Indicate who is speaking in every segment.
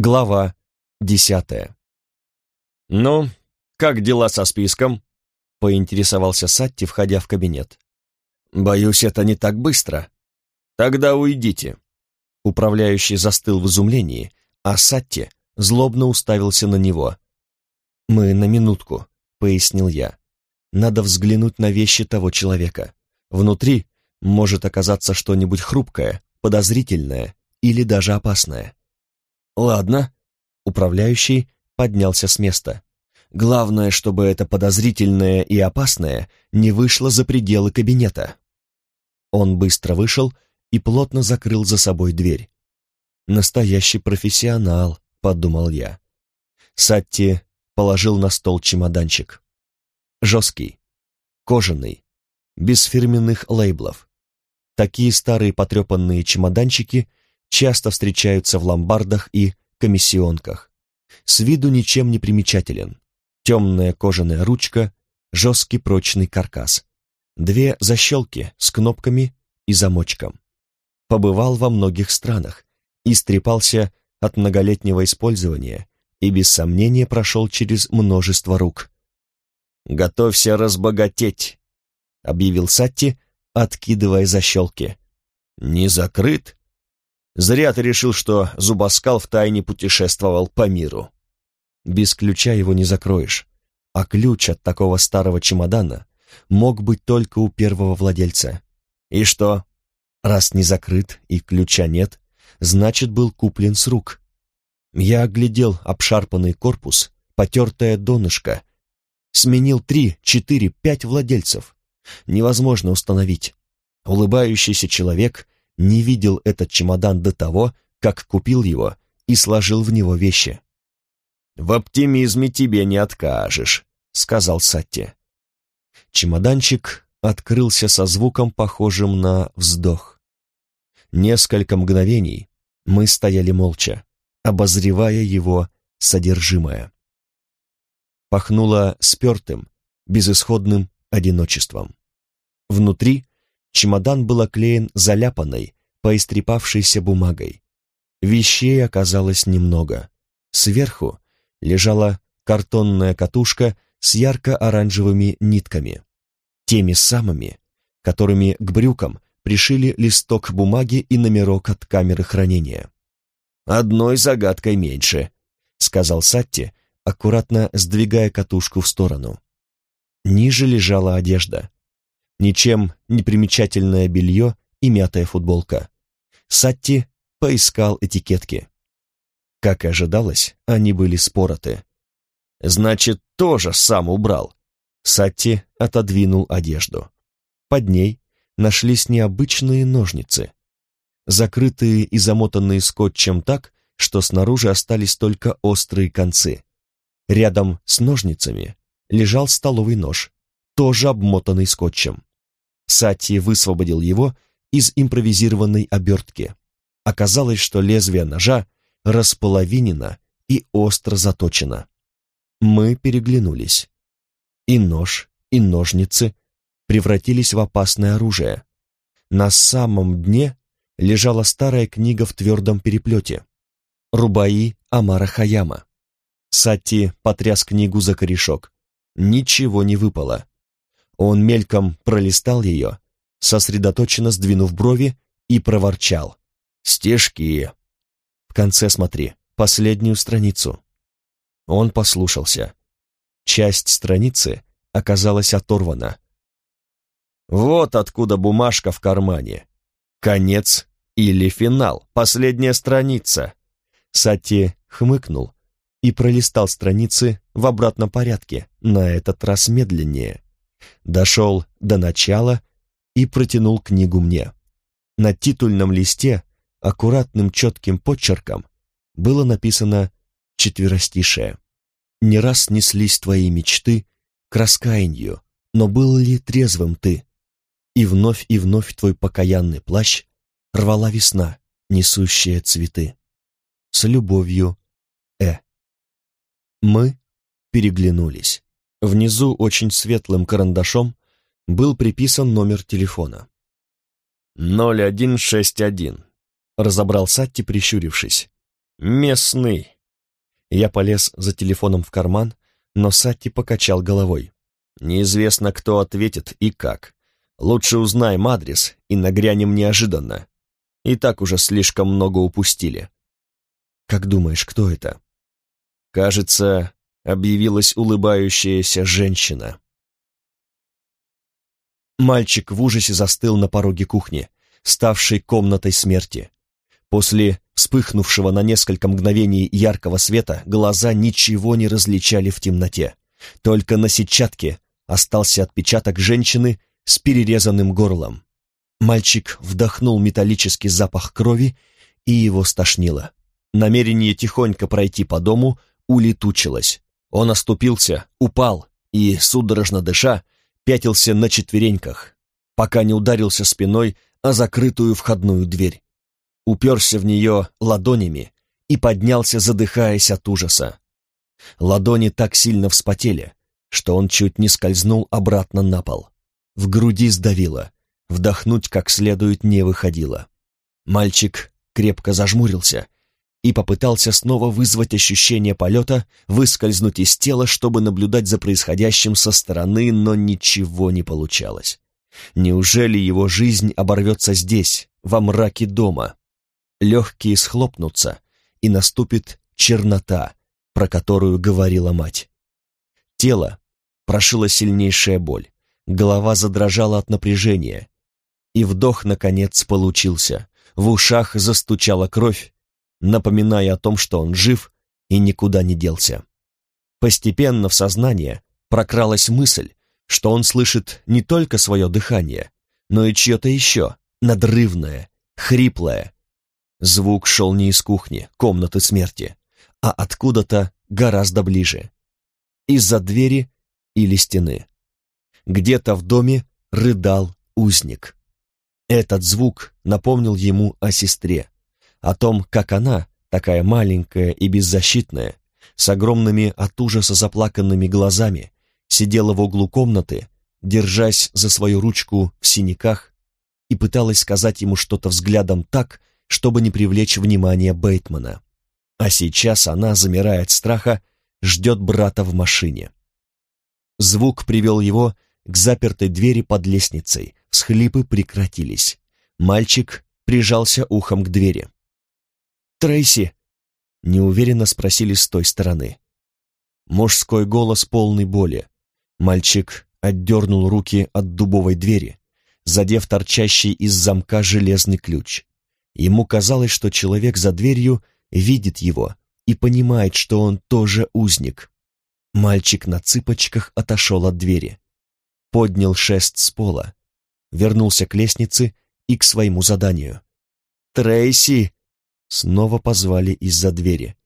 Speaker 1: Глава десятая.
Speaker 2: «Ну, как дела со списком?»
Speaker 1: — поинтересовался Сатти, входя в кабинет.
Speaker 2: «Боюсь, это не так быстро. Тогда уйдите».
Speaker 1: Управляющий застыл в изумлении, а Сатти злобно уставился на него. «Мы на минутку», — пояснил я. «Надо взглянуть на вещи того человека. Внутри может оказаться что-нибудь хрупкое, подозрительное или даже опасное.
Speaker 2: «Ладно».
Speaker 1: Управляющий поднялся с места. Главное, чтобы это подозрительное и опасное не вышло за пределы кабинета. Он быстро вышел и плотно закрыл за собой дверь. «Настоящий профессионал», — подумал я. Сатти положил на стол чемоданчик. Жесткий, кожаный, без фирменных лейблов. Такие старые потрепанные чемоданчики часто встречаются в ломбардах и комиссионках. С виду ничем не примечателен. Темная кожаная ручка, жесткий прочный каркас. Две защелки с кнопками и замочком. Побывал во многих странах, истрепался от многолетнего использования и без сомнения прошел через множество рук.
Speaker 2: «Готовься разбогатеть», — объявил Сатти, откидывая защелки. «Не закрыт?» Зря ты решил, что Зубаскал втайне путешествовал по миру.
Speaker 1: Без ключа его не закроешь, а ключ от такого старого чемодана мог быть только у первого владельца.
Speaker 2: И что?
Speaker 1: Раз не закрыт и ключа нет, значит, был куплен с рук. Я оглядел обшарпанный корпус, потертое донышко, сменил три, четыре, пять владельцев. Невозможно установить. Улыбающийся человек не видел этот чемодан до того, как купил его и сложил в него вещи.
Speaker 2: «В оптимизме тебе не откажешь», — сказал Сатти.
Speaker 1: Чемоданчик открылся со звуком, похожим на вздох. Несколько мгновений мы стояли молча, обозревая его содержимое. Пахнуло спертым, безысходным одиночеством. Внутри Чемодан был оклеен заляпанной, поистрепавшейся бумагой. Вещей оказалось немного. Сверху лежала картонная катушка с ярко-оранжевыми нитками. Теми самыми, которыми к брюкам пришили листок бумаги и номерок от камеры хранения.
Speaker 2: «Одной загадкой меньше», — сказал Сатти, аккуратно сдвигая катушку в сторону.
Speaker 1: Ниже лежала одежда ничем не примечательное белье и мятая футболка. Сатти поискал этикетки. Как и ожидалось, они были спороты.
Speaker 2: «Значит, тоже сам убрал».
Speaker 1: Сатти отодвинул одежду. Под ней нашлись необычные ножницы. Закрытые и замотанные скотчем так, что снаружи остались только острые концы. Рядом с ножницами лежал столовый нож, тоже обмотанный скотчем. Сати высвободил его из импровизированной обертки. Оказалось, что лезвие ножа располовинено и остро заточено. Мы переглянулись. И нож, и ножницы превратились в опасное оружие. На самом дне лежала старая книга в твердом переплете. Рубаи Амара Хаяма. Сати потряс книгу за корешок. Ничего не выпало. Он мельком пролистал ее, сосредоточенно сдвинув брови, и проворчал.
Speaker 2: «Стежки!»
Speaker 1: «В конце смотри, последнюю страницу». Он послушался. Часть страницы оказалась оторвана.
Speaker 2: «Вот откуда бумажка в кармане. Конец или финал, последняя страница».
Speaker 1: Сати хмыкнул и пролистал страницы в обратном порядке, на этот раз медленнее дошел до начала и протянул книгу мне. На титульном листе аккуратным четким почерком было написано четверостишее. «Не раз неслись твои мечты к раскаянию, но был ли трезвым ты? И вновь и вновь твой покаянный плащ рвала весна, несущая цветы. С любовью, Э». Мы переглянулись. Внизу очень светлым карандашом был приписан номер телефона.
Speaker 2: «0161», —
Speaker 1: разобрал Сатти, прищурившись.
Speaker 2: «Местный».
Speaker 1: Я полез за телефоном в карман, но Сатти покачал головой.
Speaker 2: «Неизвестно, кто ответит и как. Лучше узнаем адрес и нагрянем неожиданно. И так уже слишком много упустили».
Speaker 1: «Как думаешь, кто это?»
Speaker 2: Кажется, объявилась улыбающаяся женщина.
Speaker 1: Мальчик в ужасе застыл на пороге кухни, ставшей комнатой смерти. После вспыхнувшего на несколько мгновений яркого света глаза ничего не различали в темноте. Только на сетчатке остался отпечаток женщины с перерезанным горлом. Мальчик вдохнул металлический запах крови, и его стошнило. Намерение тихонько пройти по дому улетучилось. Он оступился, упал и, судорожно дыша, пятился на четвереньках, пока не ударился спиной о закрытую входную дверь. Уперся в нее ладонями и поднялся, задыхаясь от ужаса. Ладони так сильно вспотели, что он чуть не скользнул обратно на пол. В груди сдавило, вдохнуть как следует не выходило. Мальчик крепко зажмурился и попытался снова вызвать ощущение полета, выскользнуть из тела, чтобы наблюдать за происходящим со стороны, но ничего не получалось. Неужели его жизнь оборвется здесь, во мраке дома? Легкие схлопнутся, и наступит чернота, про которую говорила мать. Тело прошила сильнейшая боль, голова задрожала от напряжения, и вдох, наконец, получился. В ушах застучала кровь, напоминая о том, что он жив и никуда не делся. Постепенно в сознание прокралась мысль, что он слышит не только свое дыхание, но и чье-то еще, надрывное, хриплое. Звук шел не из кухни, комнаты смерти, а откуда-то гораздо ближе. Из-за двери или стены. Где-то в доме рыдал узник. Этот звук напомнил ему о сестре, о том, как она, такая маленькая и беззащитная, с огромными от ужаса заплаканными глазами, сидела в углу комнаты, держась за свою ручку в синяках, и пыталась сказать ему что-то взглядом так, чтобы не привлечь внимание Бейтмана. А сейчас она, замирая от страха, ждет брата в машине. Звук привел его к запертой двери под лестницей, схлипы прекратились. Мальчик прижался ухом к двери. «Трейси!» — неуверенно спросили с той стороны. Мужской голос полный боли. Мальчик отдернул руки от дубовой двери, задев торчащий из замка железный ключ. Ему казалось, что человек за дверью видит его и понимает, что он тоже узник. Мальчик на цыпочках отошел от двери, поднял шест с пола, вернулся к лестнице и к своему заданию. «Трейси!» Снова позвали из-за двери.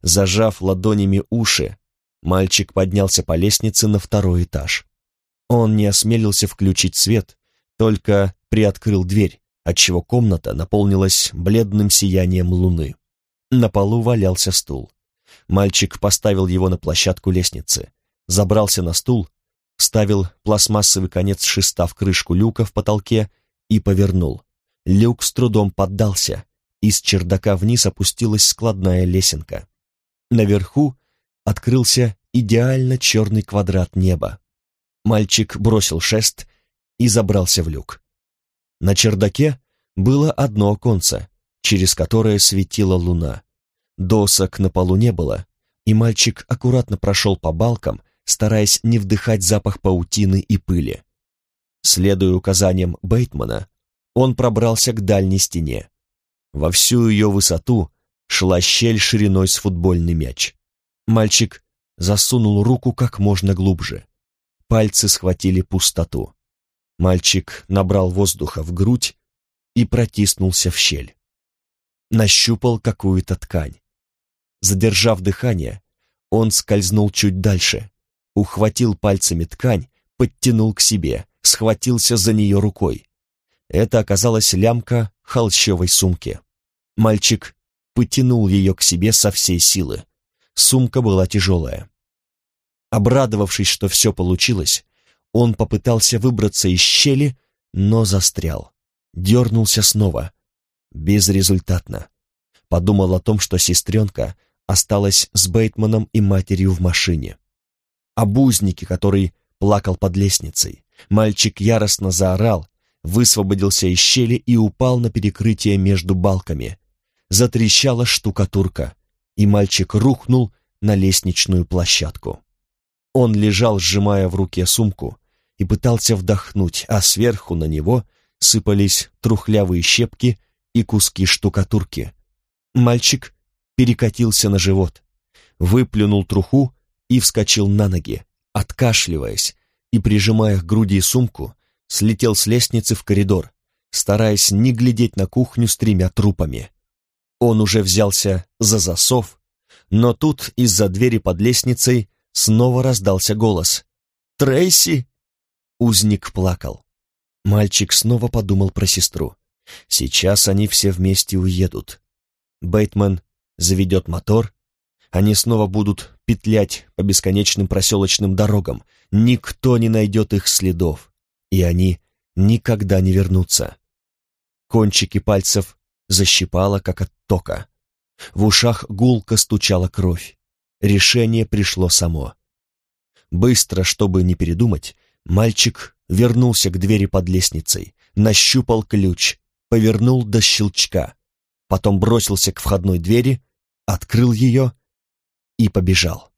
Speaker 1: Зажав ладонями уши, мальчик поднялся по лестнице на второй этаж. Он не осмелился включить свет, только приоткрыл дверь, отчего комната наполнилась бледным сиянием луны. На полу валялся стул. Мальчик поставил его на площадку лестницы, забрался на стул, вставил пластмассовый конец шеста в крышку люка в потолке и повернул. Люк с трудом поддался, из чердака вниз опустилась складная лесенка. Наверху открылся идеально черный квадрат неба. Мальчик бросил шест и забрался в люк. На чердаке было одно оконце, через которое светила луна. Досок на полу не было, и мальчик аккуратно прошел по балкам, стараясь не вдыхать запах паутины и пыли. Следуя указаниям Бейтмана, он пробрался к дальней стене. Во всю ее высоту шла щель шириной с футбольный мяч. Мальчик засунул руку как можно глубже. Пальцы схватили пустоту. Мальчик набрал воздуха в грудь и протиснулся в щель. Нащупал какую-то ткань. Задержав дыхание, он скользнул чуть дальше, ухватил пальцами ткань, подтянул к себе, схватился за нее рукой. Это оказалась лямка холщовой сумки. Мальчик потянул ее к себе со всей силы. Сумка была тяжелая. Обрадовавшись, что все получилось, он попытался выбраться из щели, но застрял. Дернулся снова. Безрезультатно. Подумал о том, что сестренка осталась с Бейтманом и матерью в машине. Об узнике, который плакал под лестницей. Мальчик яростно заорал, высвободился из щели и упал на перекрытие между балками. Затрещала штукатурка, и мальчик рухнул на лестничную площадку. Он лежал, сжимая в руке сумку, и пытался вдохнуть, а сверху на него сыпались трухлявые щепки и куски штукатурки. Мальчик перекатился на живот, выплюнул труху и вскочил на ноги, откашливаясь и, прижимая к груди сумку, слетел с лестницы в коридор, стараясь не глядеть на кухню с тремя трупами. Он уже взялся за засов, но тут из-за двери под лестницей снова раздался голос. «Трейси!» Узник плакал. Мальчик снова подумал про сестру. Сейчас они все вместе уедут. Бейтман заведет мотор, они снова будут петлять по бесконечным проселочным дорогам, никто не найдет их следов, и они никогда не вернутся. Кончики пальцев защипало, как от тока. В ушах гулко стучала кровь. Решение пришло само. Быстро, чтобы не передумать, мальчик вернулся к двери под лестницей, нащупал ключ, повернул до щелчка, потом бросился к входной двери, открыл ее и побежал.